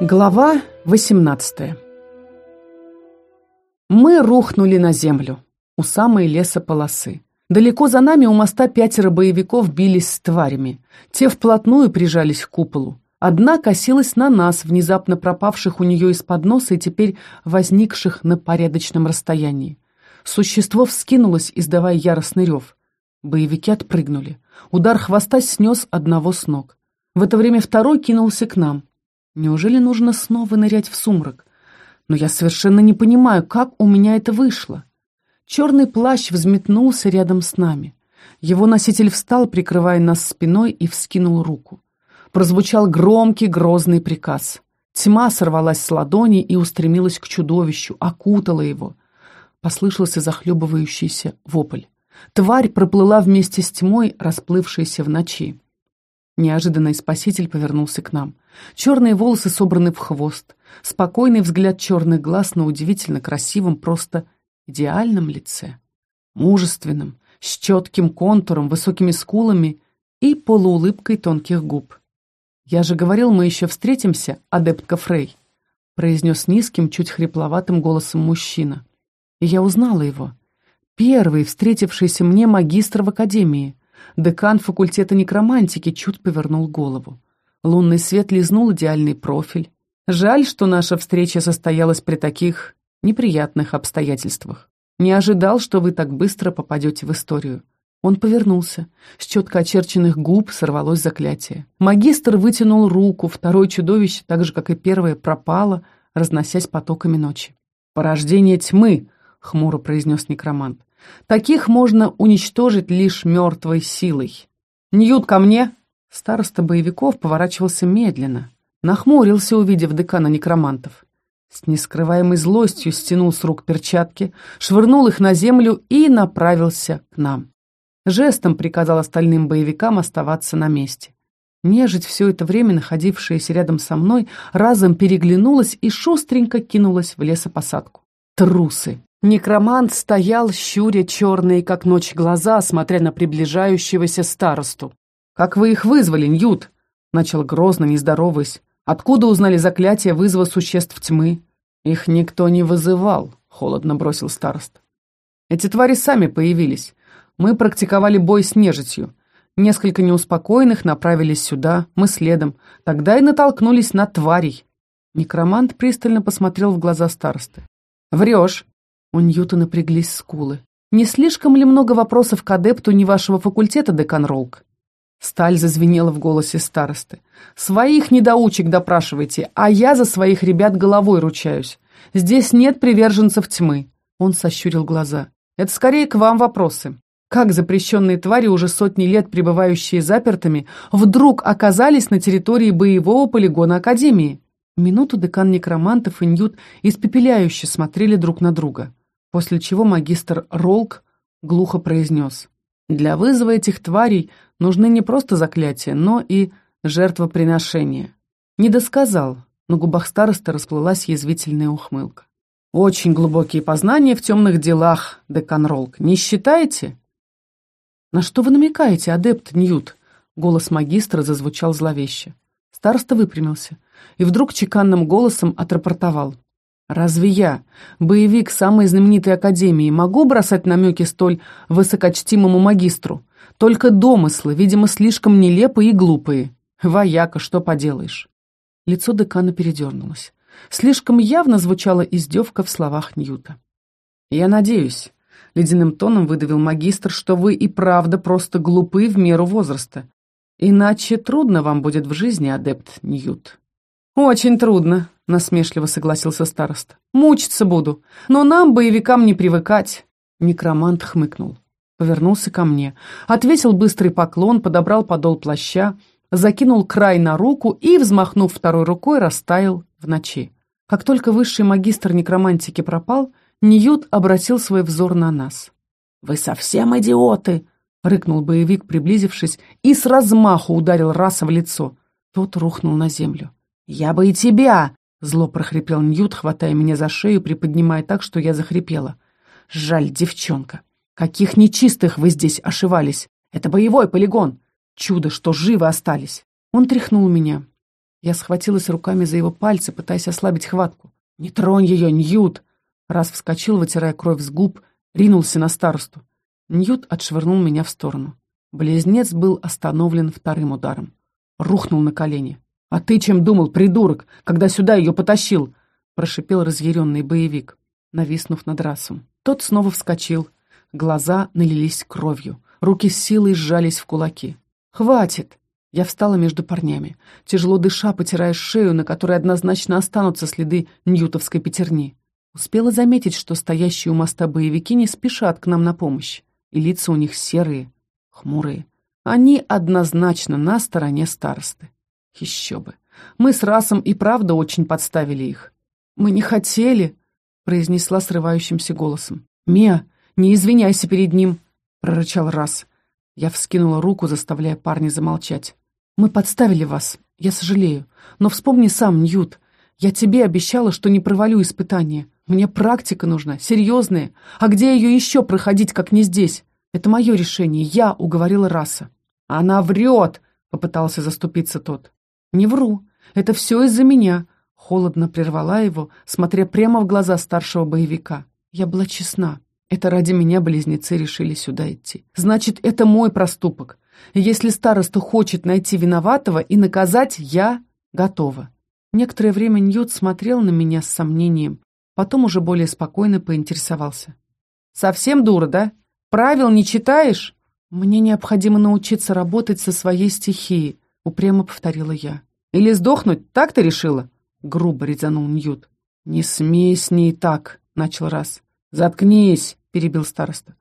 Глава 18 Мы рухнули на землю, у самой лесополосы. Далеко за нами у моста пятеро боевиков бились с тварями. Те вплотную прижались к куполу. Одна косилась на нас, внезапно пропавших у нее из-под носа и теперь возникших на порядочном расстоянии. Существо вскинулось, издавая яростный рев. Боевики отпрыгнули. Удар хвоста снес одного с ног. В это время второй кинулся к нам. Неужели нужно снова нырять в сумрак? Но я совершенно не понимаю, как у меня это вышло. Черный плащ взметнулся рядом с нами. Его носитель встал, прикрывая нас спиной, и вскинул руку. Прозвучал громкий, грозный приказ. Тьма сорвалась с ладони и устремилась к чудовищу, окутала его. Послышался захлебывающийся вопль. Тварь проплыла вместе с тьмой, расплывшейся в ночи. Неожиданный спаситель повернулся к нам. Черные волосы собраны в хвост, спокойный взгляд черных глаз на удивительно красивом, просто идеальном лице. Мужественном, с четким контуром, высокими скулами и полуулыбкой тонких губ. «Я же говорил, мы еще встретимся, адептка Фрей», произнес низким, чуть хрипловатым голосом мужчина. И я узнала его. Первый, встретившийся мне магистр в академии. Декан факультета некромантики чуть повернул голову. Лунный свет лизнул идеальный профиль. Жаль, что наша встреча состоялась при таких неприятных обстоятельствах. Не ожидал, что вы так быстро попадете в историю. Он повернулся. С четко очерченных губ сорвалось заклятие. Магистр вытянул руку, второе чудовище, так же, как и первое, пропало, разносясь потоками ночи. «Порождение тьмы», — хмуро произнес некромант. Таких можно уничтожить лишь мертвой силой. «Ньют, ко мне!» Староста боевиков поворачивался медленно, нахмурился, увидев декана некромантов. С нескрываемой злостью стянул с рук перчатки, швырнул их на землю и направился к нам. Жестом приказал остальным боевикам оставаться на месте. Нежить, все это время находившаяся рядом со мной, разом переглянулась и шустренько кинулась в лесопосадку. Трусы! Некромант стоял, щуря черные, как ночь, глаза, смотря на приближающегося старосту. «Как вы их вызвали, Ньют?» — начал грозно, не здороваясь. «Откуда узнали заклятие вызова существ тьмы?» «Их никто не вызывал», — холодно бросил старост. «Эти твари сами появились. Мы практиковали бой с нежитью. Несколько неуспокоенных направились сюда, мы следом. Тогда и натолкнулись на тварей». Некромант пристально посмотрел в глаза старосты. «Врешь. У Ньюта напряглись скулы. «Не слишком ли много вопросов к адепту не вашего факультета, декан Ролк?» Сталь зазвенела в голосе старосты. «Своих недоучек допрашивайте, а я за своих ребят головой ручаюсь. Здесь нет приверженцев тьмы». Он сощурил глаза. «Это скорее к вам вопросы. Как запрещенные твари, уже сотни лет пребывающие запертыми, вдруг оказались на территории боевого полигона Академии?» Минуту декан некромантов и Ньют испепеляюще смотрели друг на друга после чего магистр Ролк глухо произнес. «Для вызова этих тварей нужны не просто заклятия, но и жертвоприношения». Не досказал, на губах староста расплылась язвительная ухмылка. «Очень глубокие познания в темных делах, декан Ролк, не считаете?» «На что вы намекаете, адепт Ньют?» Голос магистра зазвучал зловеще. Староста выпрямился и вдруг чеканным голосом отрапортовал. Разве я, боевик самой знаменитой академии, могу бросать намеки столь высокочтимому магистру? Только домыслы, видимо, слишком нелепые и глупые. Вояка, что поделаешь? Лицо декана передернулось. Слишком явно звучала издевка в словах Ньюта. «Я надеюсь», — ледяным тоном выдавил магистр, «что вы и правда просто глупы в меру возраста. Иначе трудно вам будет в жизни, адепт Ньют». «Очень трудно», — насмешливо согласился староста. «Мучиться буду, но нам, боевикам, не привыкать». Некромант хмыкнул. Повернулся ко мне, отвесил быстрый поклон, подобрал подол плаща, закинул край на руку и, взмахнув второй рукой, растаял в ночи. Как только высший магистр некромантики пропал, Ньют обратил свой взор на нас. «Вы совсем идиоты!» — рыкнул боевик, приблизившись, и с размаху ударил раса в лицо. Тот рухнул на землю. «Я бы и тебя!» — зло прохрипел Ньют, хватая меня за шею, приподнимая так, что я захрипела. «Жаль, девчонка! Каких нечистых вы здесь ошивались! Это боевой полигон! Чудо, что живы остались!» Он тряхнул меня. Я схватилась руками за его пальцы, пытаясь ослабить хватку. «Не тронь ее, Ньют!» Раз вскочил, вытирая кровь с губ, ринулся на старосту. Ньют отшвырнул меня в сторону. Близнец был остановлен вторым ударом. Рухнул на колени. «А ты чем думал, придурок, когда сюда ее потащил?» прошипел разъяренный боевик, нависнув над расом. Тот снова вскочил. Глаза налились кровью. Руки с силой сжались в кулаки. «Хватит!» Я встала между парнями, тяжело дыша, потирая шею, на которой однозначно останутся следы ньютовской пятерни. Успела заметить, что стоящие у моста боевики не спешат к нам на помощь, и лица у них серые, хмурые. Они однозначно на стороне старосты. Еще бы. Мы с Расом и правда очень подставили их. «Мы не хотели», — произнесла срывающимся голосом. «Мия, не извиняйся перед ним», — прорычал Рас. Я вскинула руку, заставляя парня замолчать. «Мы подставили вас, я сожалею. Но вспомни сам, Ньют. Я тебе обещала, что не провалю испытание. Мне практика нужна, серьезная. А где ее еще проходить, как не здесь? Это мое решение, я уговорила Раса». «Она врет!» — попытался заступиться тот. «Не вру. Это все из-за меня», — холодно прервала его, смотря прямо в глаза старшего боевика. «Я была честна. Это ради меня близнецы решили сюда идти. Значит, это мой проступок. Если староста хочет найти виноватого и наказать, я готова. Некоторое время Ньют смотрел на меня с сомнением, потом уже более спокойно поинтересовался. «Совсем дура, да? Правил не читаешь?» «Мне необходимо научиться работать со своей стихией», — упрямо повторила я. «Или сдохнуть, так ты решила?» — грубо резанул Ньют. «Не смей с ней так», — начал раз. «Заткнись!» — перебил староста.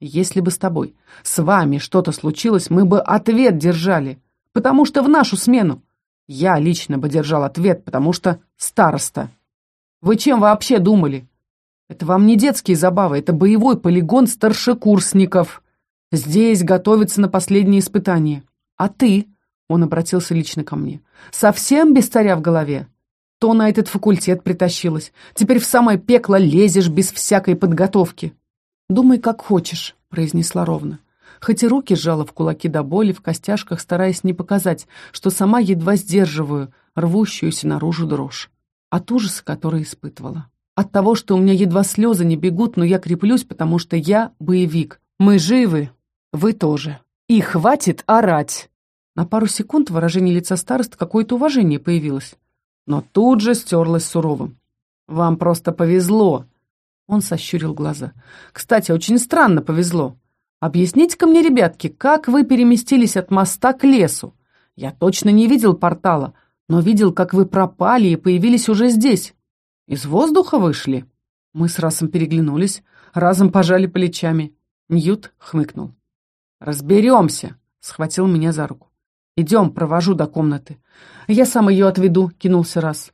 «Если бы с тобой, с вами что-то случилось, мы бы ответ держали, потому что в нашу смену. Я лично бы держал ответ, потому что староста. Вы чем вообще думали? Это вам не детские забавы, это боевой полигон старшекурсников. Здесь готовятся на последние испытания. А ты, — он обратился лично ко мне, — совсем без царя в голове? то на этот факультет притащилась. Теперь в самое пекло лезешь без всякой подготовки. «Думай, как хочешь», — произнесла ровно. Хоть и руки сжала в кулаки до боли, в костяшках, стараясь не показать, что сама едва сдерживаю рвущуюся наружу дрожь. От ужаса, который испытывала. От того, что у меня едва слезы не бегут, но я креплюсь, потому что я боевик. Мы живы. Вы тоже. И хватит орать. На пару секунд выражение лица старост какое-то уважение появилось но тут же стерлась суровым. «Вам просто повезло!» Он сощурил глаза. «Кстати, очень странно повезло. Объясните-ка мне, ребятки, как вы переместились от моста к лесу? Я точно не видел портала, но видел, как вы пропали и появились уже здесь. Из воздуха вышли?» Мы с Расом переглянулись, разом пожали плечами. Ньют хмыкнул. «Разберемся!» — схватил меня за руку. «Идем, провожу до комнаты. Я сам ее отведу», — кинулся раз.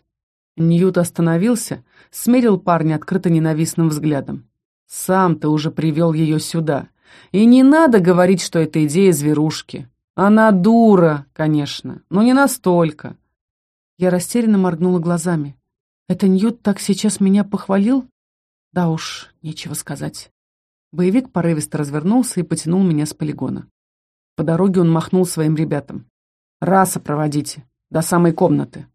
Ньют остановился, смерил парня открыто ненавистным взглядом. «Сам ты уже привел ее сюда. И не надо говорить, что это идея зверушки. Она дура, конечно, но не настолько». Я растерянно моргнула глазами. «Это Ньют так сейчас меня похвалил?» «Да уж, нечего сказать». Боевик порывисто развернулся и потянул меня с полигона. По дороге он махнул своим ребятам. «Раса проводите, до самой комнаты».